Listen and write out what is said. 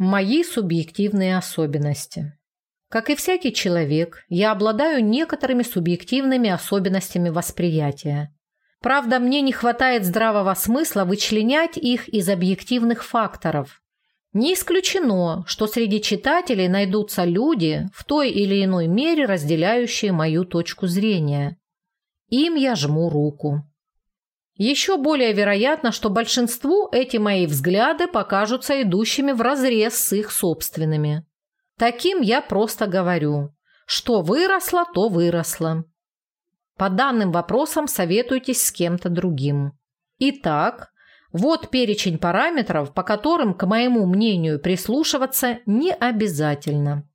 Мои субъективные особенности. Как и всякий человек, я обладаю некоторыми субъективными особенностями восприятия. Правда, мне не хватает здравого смысла вычленять их из объективных факторов. Не исключено, что среди читателей найдутся люди, в той или иной мере разделяющие мою точку зрения. Им я жму руку. Еще более вероятно, что большинству эти мои взгляды покажутся идущими вразрез с их собственными. Таким я просто говорю. Что выросло, то выросло. По данным вопросам советуйтесь с кем-то другим. Итак, вот перечень параметров, по которым, к моему мнению, прислушиваться не обязательно.